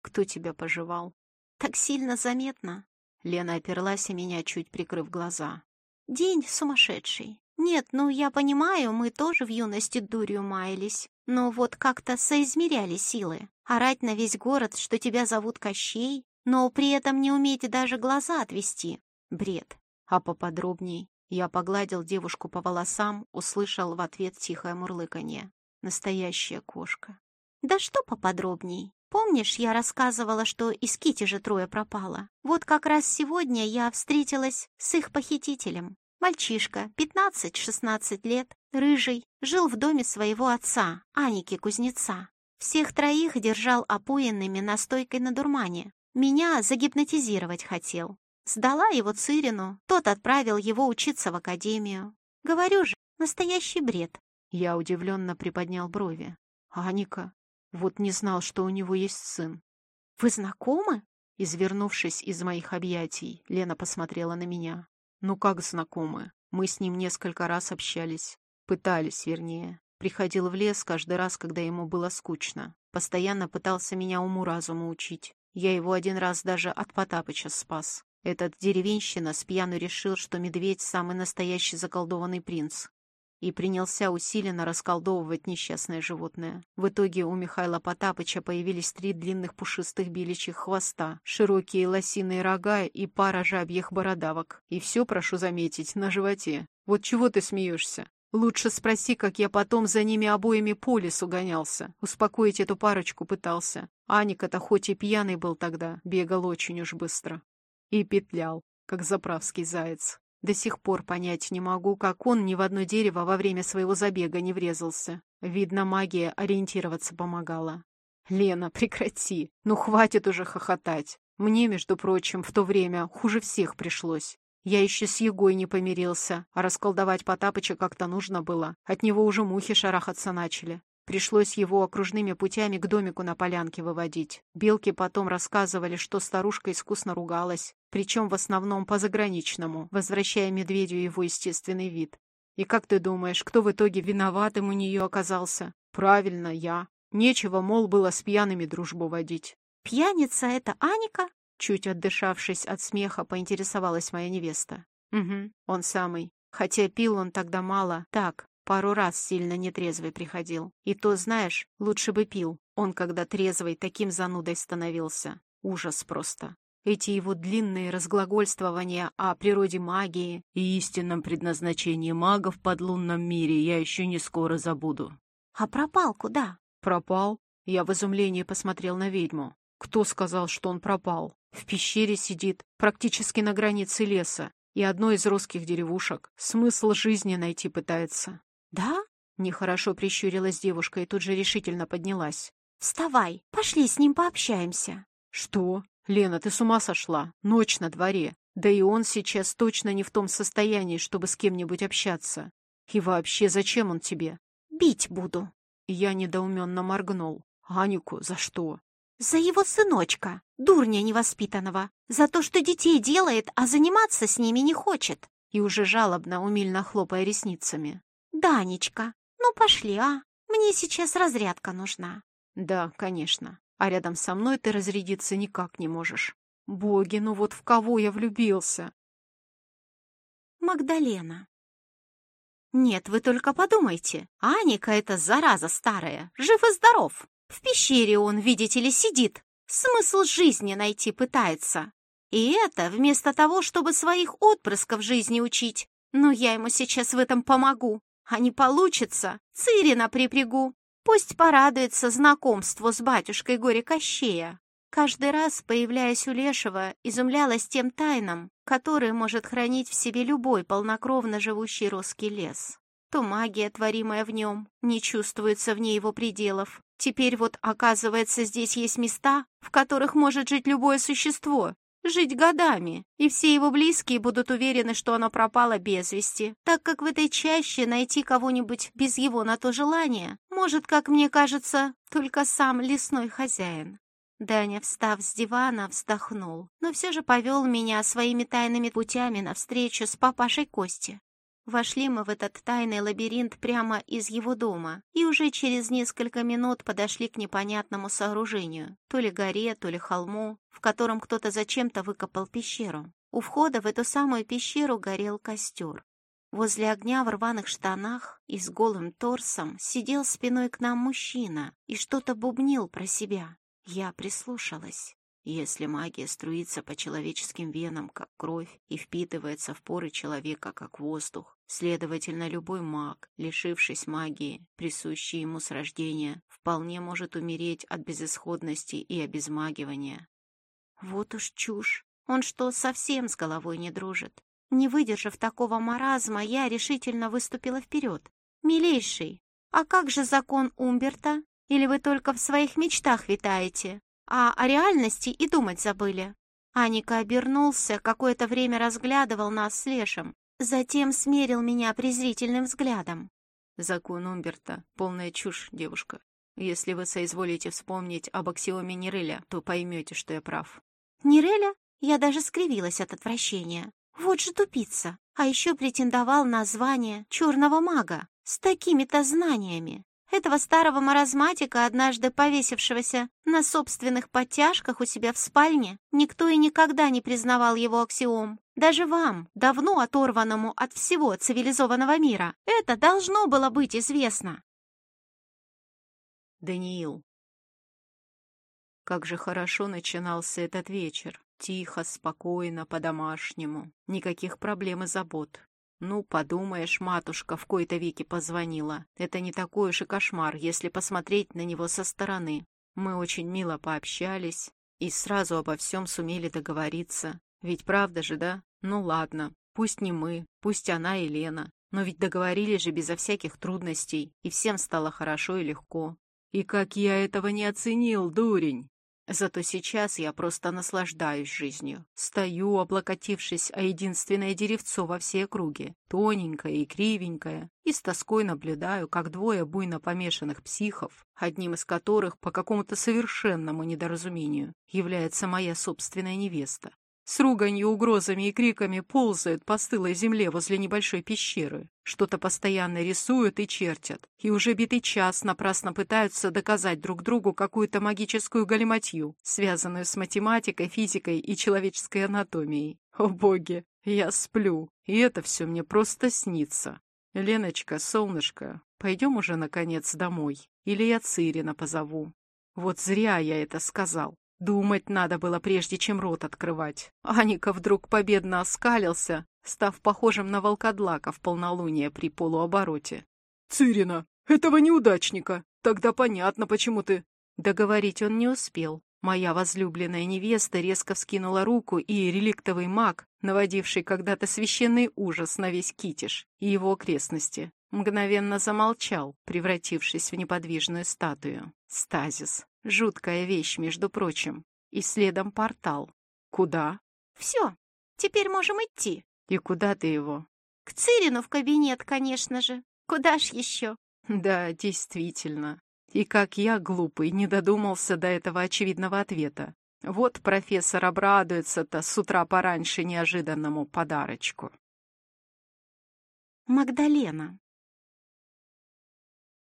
«Кто тебя пожевал?» «Так сильно заметно». Лена оперлась о меня, чуть прикрыв глаза. «День сумасшедший. Нет, ну я понимаю, мы тоже в юности дурью маялись, но вот как-то соизмеряли силы. Орать на весь город, что тебя зовут Кощей, но при этом не умеете даже глаза отвести. Бред. А поподробней? Я погладил девушку по волосам, услышал в ответ тихое мурлыканье. Настоящая кошка. Да что поподробней? Помнишь, я рассказывала, что из Кити же трое пропало? Вот как раз сегодня я встретилась с их похитителем. Мальчишка, 15-16 лет, рыжий, жил в доме своего отца, Аники Кузнеца. Всех троих держал опоенными настойкой на дурмане. Меня загипнотизировать хотел. Сдала его Цирину, тот отправил его учиться в академию. Говорю же, настоящий бред. Я удивленно приподнял брови. Аника, вот не знал, что у него есть сын. Вы знакомы? Извернувшись из моих объятий, Лена посмотрела на меня. Ну как знакомы? Мы с ним несколько раз общались. Пытались, вернее. Приходил в лес каждый раз, когда ему было скучно. Постоянно пытался меня уму-разуму учить. Я его один раз даже от Потапыча спас. Этот деревенщина с пьяну решил, что медведь — самый настоящий заколдованный принц. И принялся усиленно расколдовывать несчастное животное. В итоге у Михаила Потапыча появились три длинных пушистых беличьих хвоста, широкие лосиные рога и пара жабьих бородавок. И все, прошу заметить, на животе. Вот чего ты смеешься? Лучше спроси, как я потом за ними обоими по лесу гонялся. Успокоить эту парочку пытался. Аника-то хоть и пьяный был тогда, бегал очень уж быстро. И петлял, как заправский заяц. До сих пор понять не могу, как он ни в одно дерево во время своего забега не врезался. Видно, магия ориентироваться помогала. «Лена, прекрати! Ну хватит уже хохотать! Мне, между прочим, в то время хуже всех пришлось. Я еще с Егой не помирился, а расколдовать Потапыча как-то нужно было. От него уже мухи шарахаться начали. Пришлось его окружными путями к домику на полянке выводить. Белки потом рассказывали, что старушка искусно ругалась, причем в основном по заграничному, возвращая медведю его естественный вид. И как ты думаешь, кто в итоге виноватым у нее оказался? Правильно, я. Нечего, мол, было с пьяными дружбу водить. «Пьяница — это Аника?» Чуть отдышавшись от смеха, поинтересовалась моя невеста. «Угу, он самый. Хотя пил он тогда мало. Так, пару раз сильно нетрезвый приходил. И то, знаешь, лучше бы пил. Он, когда трезвый, таким занудой становился. Ужас просто. Эти его длинные разглагольствования о природе магии и истинном предназначении магов в подлунном мире я еще не скоро забуду. А пропал куда? Пропал? Я в изумлении посмотрел на ведьму. Кто сказал, что он пропал? В пещере сидит, практически на границе леса, и одной из русских деревушек. Смысл жизни найти пытается. «Да?» — нехорошо прищурилась девушка и тут же решительно поднялась. «Вставай, пошли с ним пообщаемся». «Что? Лена, ты с ума сошла? Ночь на дворе. Да и он сейчас точно не в том состоянии, чтобы с кем-нибудь общаться. И вообще, зачем он тебе?» «Бить буду». Я недоуменно моргнул. «Анику, за что?» За его сыночка, дурня невоспитанного, за то, что детей делает, а заниматься с ними не хочет. И уже жалобно, умильно хлопая ресницами. «Данечка, ну пошли, а? Мне сейчас разрядка нужна». «Да, конечно. А рядом со мной ты разрядиться никак не можешь. Боги, ну вот в кого я влюбился?» Магдалена. «Нет, вы только подумайте. Аника — это зараза старая, жив и здоров. В пещере он, видите ли, сидит, смысл жизни найти пытается. И это вместо того, чтобы своих отпрысков жизни учить. Но я ему сейчас в этом помогу. А не получится, Цирина припрягу. Пусть порадуется знакомству с батюшкой Горе Кощея. Каждый раз, появляясь у Лешего, изумлялась тем тайнам, которые может хранить в себе любой полнокровно живущий русский лес. То магия, творимая в нем, не чувствуется вне его пределов. Теперь вот, оказывается, здесь есть места, в которых может жить любое существо, жить годами, и все его близкие будут уверены, что оно пропало без вести, так как в этой чаще найти кого-нибудь без его на то желания может, как мне кажется, только сам лесной хозяин. Даня, встав с дивана, вздохнул, но все же повел меня своими тайными путями навстречу с папашей Кости. Вошли мы в этот тайный лабиринт прямо из его дома и уже через несколько минут подошли к непонятному сооружению, то ли горе, то ли холму, в котором кто-то зачем-то выкопал пещеру. У входа в эту самую пещеру горел костер. Возле огня в рваных штанах и с голым торсом сидел спиной к нам мужчина и что-то бубнил про себя. Я прислушалась. Если магия струится по человеческим венам, как кровь, и впитывается в поры человека, как воздух, следовательно, любой маг, лишившись магии, присущей ему с рождения, вполне может умереть от безысходности и обезмагивания. Вот уж чушь! Он что, совсем с головой не дружит? Не выдержав такого маразма, я решительно выступила вперед. «Милейший, а как же закон Умберта? Или вы только в своих мечтах витаете, а о реальности и думать забыли?» Аника обернулся, какое-то время разглядывал нас с Лешем, затем смерил меня презрительным взглядом. «Закон Умберта — полная чушь, девушка. Если вы соизволите вспомнить об аксиоме Нереля, то поймете, что я прав». «Нереля?» Я даже скривилась от отвращения. Вот же тупица. А еще претендовал на звание черного мага с такими-то знаниями. Этого старого маразматика, однажды повесившегося на собственных подтяжках у себя в спальне, никто и никогда не признавал его аксиом. Даже вам, давно оторванному от всего цивилизованного мира, это должно было быть известно. Даниил. Как же хорошо начинался этот вечер. Тихо, спокойно, по-домашнему. Никаких проблем и забот. Ну, подумаешь, матушка в кои-то веки позвонила. Это не такой уж и кошмар, если посмотреть на него со стороны. Мы очень мило пообщались и сразу обо всем сумели договориться. Ведь правда же, да? Ну ладно, пусть не мы, пусть она и Лена. Но ведь договорились же безо всяких трудностей, и всем стало хорошо и легко. И как я этого не оценил, дурень! Зато сейчас я просто наслаждаюсь жизнью. Стою, облокотившись о единственное деревцо во всей округе, тоненькое и кривенькое, и с тоской наблюдаю, как двое буйно помешанных психов, одним из которых по какому-то совершенному недоразумению является моя собственная невеста, с руганью, угрозами и криками ползают по стылой земле возле небольшой пещеры. Что-то постоянно рисуют и чертят. И уже битый час напрасно пытаются доказать друг другу какую-то магическую галиматью, связанную с математикой, физикой и человеческой анатомией. О боги, я сплю, и это все мне просто снится. Леночка, солнышко, пойдем уже, наконец, домой. Или я Цирина позову. Вот зря я это сказал. Думать надо было, прежде чем рот открывать. Аника вдруг победно оскалился, став похожим на волкодлака в полнолуние при полуобороте. «Цирина, этого неудачника! Тогда понятно, почему ты...» Договорить он не успел. Моя возлюбленная невеста резко вскинула руку, и реликтовый маг, наводивший когда-то священный ужас на весь Китиш и его окрестности, мгновенно замолчал, превратившись в неподвижную статую. Стазис. Жуткая вещь, между прочим. И следом портал. Куда? Все, теперь можем идти. И куда ты его? К Цирину в кабинет, конечно же. Куда ж еще? Да, действительно. И как я, глупый, не додумался до этого очевидного ответа. Вот профессор обрадуется-то с утра пораньше неожиданному подарочку. Магдалена.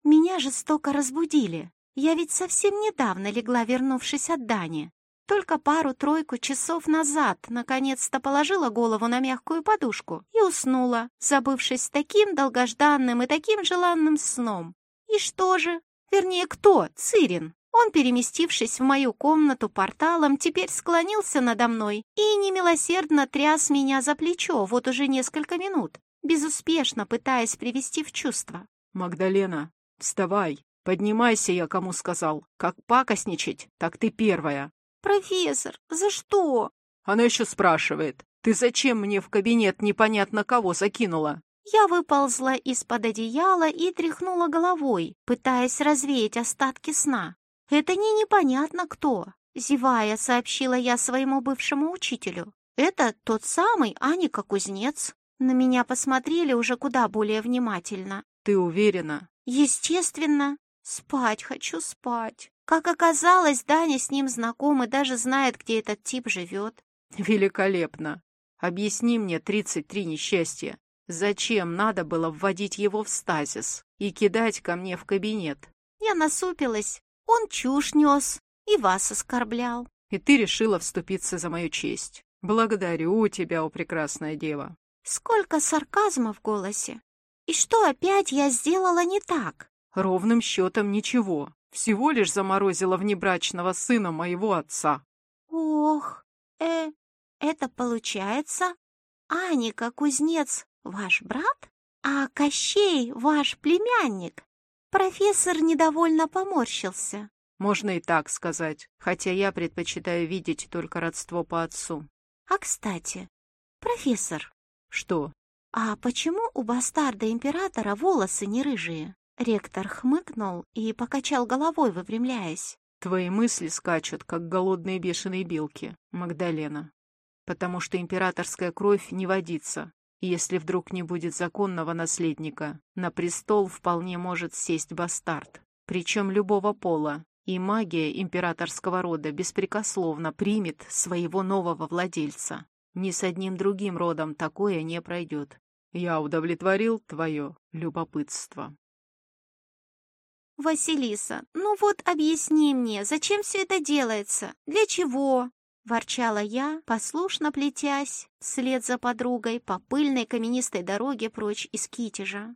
Меня жестоко разбудили. Я ведь совсем недавно легла, вернувшись от Дани. Только пару-тройку часов назад наконец-то положила голову на мягкую подушку и уснула, забывшись таким долгожданным и таким желанным сном. И что же? Вернее, кто? Цирин. Он, переместившись в мою комнату порталом, теперь склонился надо мной и немилосердно тряс меня за плечо вот уже несколько минут, безуспешно пытаясь привести в чувство. «Магдалена, вставай!» Поднимайся, я кому сказал. Как пакостничать, так ты первая. Профессор, за что? Она еще спрашивает. Ты зачем мне в кабинет непонятно кого закинула? Я выползла из-под одеяла и тряхнула головой, пытаясь развеять остатки сна. Это не непонятно кто. Зевая, сообщила я своему бывшему учителю. Это тот самый Аника Кузнец. На меня посмотрели уже куда более внимательно. Ты уверена? Естественно. Спать хочу, спать. Как оказалось, Даня с ним знаком и даже знает, где этот тип живет. Великолепно. Объясни мне 33 несчастья. Зачем надо было вводить его в стазис и кидать ко мне в кабинет? Я насупилась. Он чушь нес и вас оскорблял. И ты решила вступиться за мою честь. Благодарю тебя, о прекрасная дева. Сколько сарказма в голосе. И что опять я сделала не так? Ровным счетом ничего. Всего лишь заморозила внебрачного сына моего отца. Ох, э, это получается, Аника Кузнец ваш брат, а Кощей ваш племянник? Профессор недовольно поморщился. Можно и так сказать, хотя я предпочитаю видеть только родство по отцу. А кстати, профессор. Что? А почему у бастарда императора волосы не рыжие? Ректор хмыкнул и покачал головой, выпрямляясь. Твои мысли скачут, как голодные бешеные белки, Магдалена. Потому что императорская кровь не водится. Если вдруг не будет законного наследника, на престол вполне может сесть бастард, причем любого пола, и магия императорского рода беспрекословно примет своего нового владельца. Ни с одним другим родом такое не пройдет. Я удовлетворил твое любопытство. «Василиса, ну вот объясни мне, зачем все это делается? Для чего?» Ворчала я, послушно плетясь, вслед за подругой по пыльной каменистой дороге прочь из Китежа.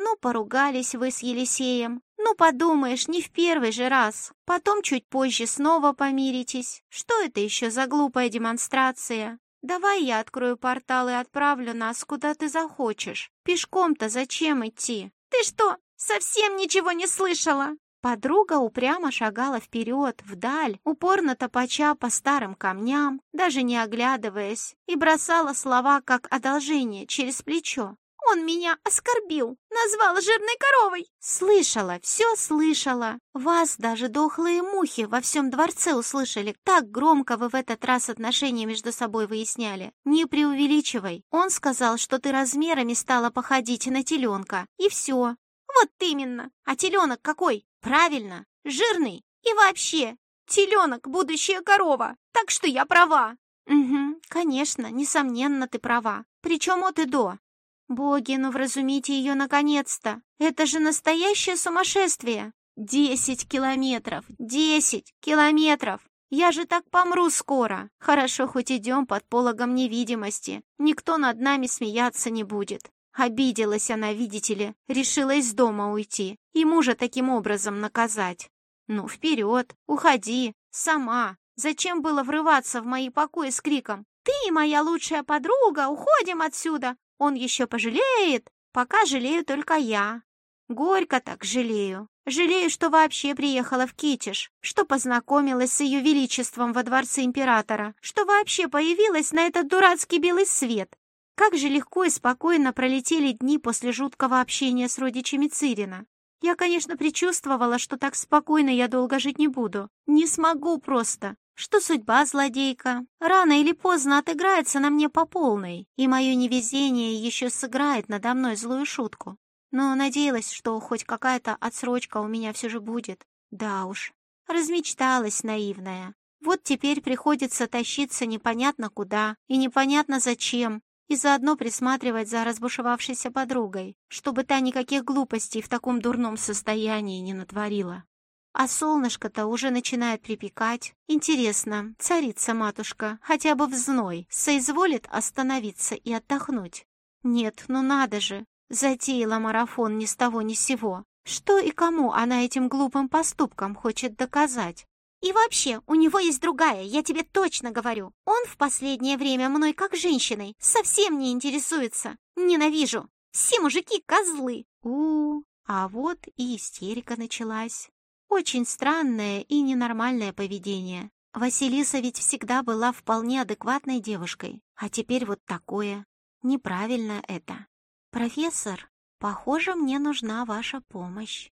Ну, поругались вы с Елисеем. Ну, подумаешь, не в первый же раз. Потом чуть позже снова помиритесь. Что это еще за глупая демонстрация? Давай я открою портал и отправлю нас, куда ты захочешь. Пешком-то зачем идти? Ты что, совсем ничего не слышала?» Подруга упрямо шагала вперед, вдаль, упорно топача по старым камням, даже не оглядываясь, и бросала слова как одолжение через плечо. «Он меня оскорбил, назвал жирной коровой!» «Слышала, все слышала. Вас даже дохлые мухи во всем дворце услышали. Так громко вы в этот раз отношения между собой выясняли. Не преувеличивай. Он сказал, что ты размерами стала походить на теленка. И все. Вот именно. А теленок какой? Правильно, жирный. И вообще, теленок — будущая корова. Так что я права. Угу, конечно, несомненно, ты права. Причем от и до. Боги, ну вразумите ее наконец-то. Это же настоящее сумасшествие. Десять километров, десять километров. Я же так помру скоро. Хорошо, хоть идем под пологом невидимости. Никто над нами смеяться не будет. Обиделась она, видите ли, решила из дома уйти и мужа таким образом наказать. Ну, вперед, уходи, сама. Зачем было врываться в мои покои с криком «Ты моя лучшая подруга, уходим отсюда!» Он еще пожалеет, пока жалею только я. Горько так жалею. Жалею, что вообще приехала в Китиш, что познакомилась с ее величеством во дворце императора, что вообще появилась на этот дурацкий белый свет, как же легко и спокойно пролетели дни после жуткого общения с родичами Цирина. Я, конечно, предчувствовала, что так спокойно я долго жить не буду. Не смогу просто. Что судьба злодейка. Рано или поздно отыграется на мне по полной, и мое невезение еще сыграет надо мной злую шутку. Но надеялась, что хоть какая-то отсрочка у меня все же будет. Да уж, размечталась наивная. Вот теперь приходится тащиться непонятно куда и непонятно зачем, и заодно присматривать за разбушевавшейся подругой, чтобы та никаких глупостей в таком дурном состоянии не натворила. А солнышко-то уже начинает припекать. Интересно, царица-матушка хотя бы в зной соизволит остановиться и отдохнуть? Нет, ну надо же, затеяла марафон ни с того ни с сего. Что и кому она этим глупым поступком хочет доказать? И вообще, у него есть другая, я тебе точно говорю. Он в последнее время мной как женщиной совсем не интересуется. Ненавижу. Все мужики козлы. У, -у А вот и истерика началась. Очень странное и ненормальное поведение. Василиса ведь всегда была вполне адекватной девушкой, а теперь вот такое. Неправильно это. Профессор, похоже, мне нужна ваша помощь.